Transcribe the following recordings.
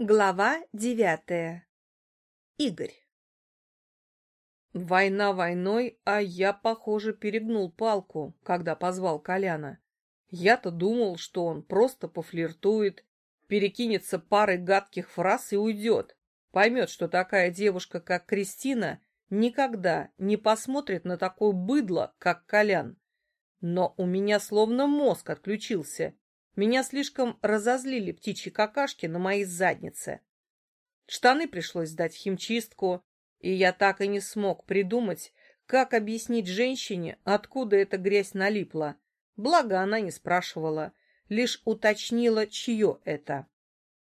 Глава девятая. Игорь. Война войной, а я, похоже, перегнул палку, когда позвал Коляна. Я-то думал, что он просто пофлиртует, перекинется парой гадких фраз и уйдет. Поймет, что такая девушка, как Кристина, никогда не посмотрит на такое быдло, как Колян. Но у меня словно мозг отключился. Меня слишком разозлили птичьи какашки на моей заднице. Штаны пришлось сдать химчистку, и я так и не смог придумать, как объяснить женщине, откуда эта грязь налипла. Благо она не спрашивала, лишь уточнила, чье это.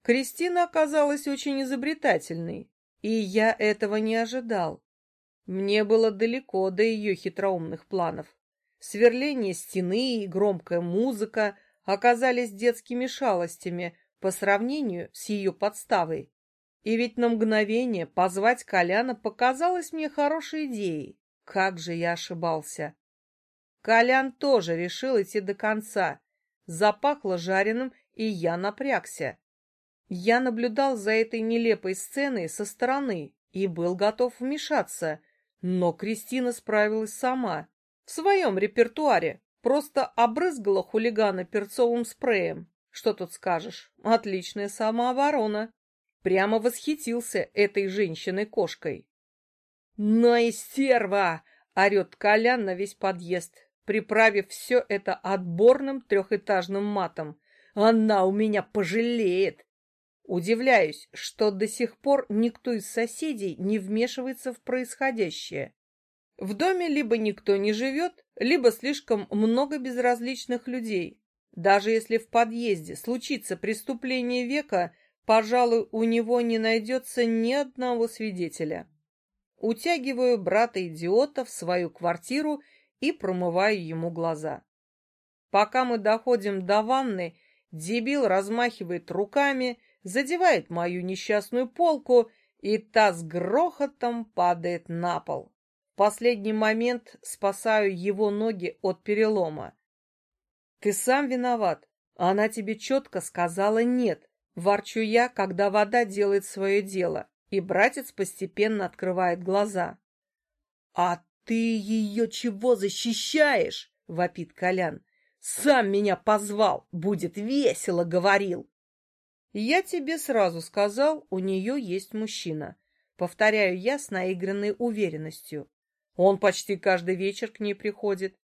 Кристина оказалась очень изобретательной, и я этого не ожидал. Мне было далеко до ее хитроумных планов. Сверление стены и громкая музыка — оказались детскими шалостями по сравнению с ее подставой. И ведь на мгновение позвать Коляна показалось мне хорошей идеей. Как же я ошибался. Колян тоже решил идти до конца. Запахло жареным, и я напрягся. Я наблюдал за этой нелепой сценой со стороны и был готов вмешаться, но Кристина справилась сама, в своем репертуаре, Просто обрызгала хулигана перцовым спреем. Что тут скажешь? Отличная самооборона. Прямо восхитился этой женщиной-кошкой. «Ну и стерва!» — орет Колян на весь подъезд, приправив все это отборным трехэтажным матом. «Она у меня пожалеет!» Удивляюсь, что до сих пор никто из соседей не вмешивается в происходящее. В доме либо никто не живет, либо слишком много безразличных людей. Даже если в подъезде случится преступление века, пожалуй, у него не найдется ни одного свидетеля. Утягиваю брата-идиота в свою квартиру и промываю ему глаза. Пока мы доходим до ванны, дебил размахивает руками, задевает мою несчастную полку, и та с грохотом падает на пол последний момент спасаю его ноги от перелома. Ты сам виноват. Она тебе четко сказала «нет». Ворчу я, когда вода делает свое дело, и братец постепенно открывает глаза. «А ты ее чего защищаешь?» — вопит Колян. «Сам меня позвал, будет весело», — говорил. «Я тебе сразу сказал, у нее есть мужчина», — повторяю я с наигранной уверенностью. Он почти каждый вечер к ней приходит.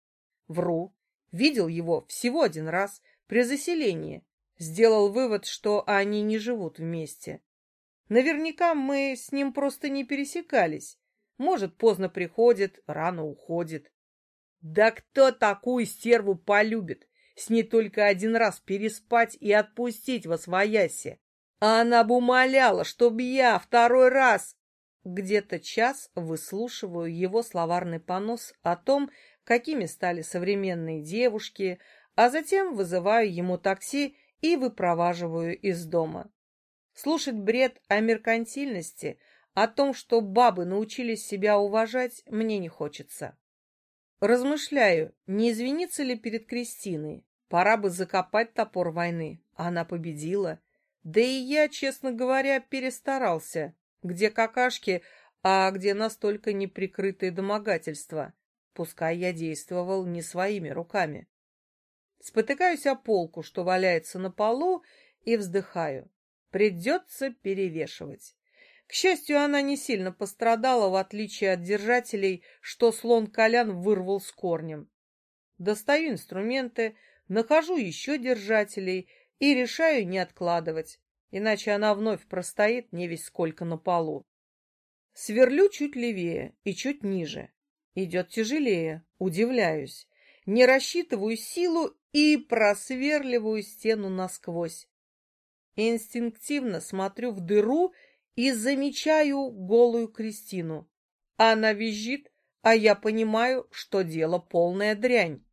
Вру. Видел его всего один раз при заселении. Сделал вывод, что они не живут вместе. Наверняка мы с ним просто не пересекались. Может, поздно приходит, рано уходит. Да кто такую стерву полюбит? С ней только один раз переспать и отпустить во своясе. А она бы умоляла, чтоб я второй раз где-то час выслушиваю его словарный понос о том, какими стали современные девушки, а затем вызываю ему такси и выпроваживаю из дома. Слушать бред о меркантильности, о том, что бабы научились себя уважать, мне не хочется. Размышляю, не извиниться ли перед Кристиной. Пора бы закопать топор войны. Она победила. Да и я, честно говоря, перестарался где какашки, а где настолько неприкрытые домогательства. Пускай я действовал не своими руками. Спотыкаюсь о полку, что валяется на полу, и вздыхаю. Придется перевешивать. К счастью, она не сильно пострадала, в отличие от держателей, что слон Колян вырвал с корнем. Достаю инструменты, нахожу еще держателей и решаю не откладывать иначе она вновь простоит не весь сколько на полу. Сверлю чуть левее и чуть ниже. Идет тяжелее, удивляюсь. Не рассчитываю силу и просверливаю стену насквозь. Инстинктивно смотрю в дыру и замечаю голую Кристину. Она визжит, а я понимаю, что дело полная дрянь.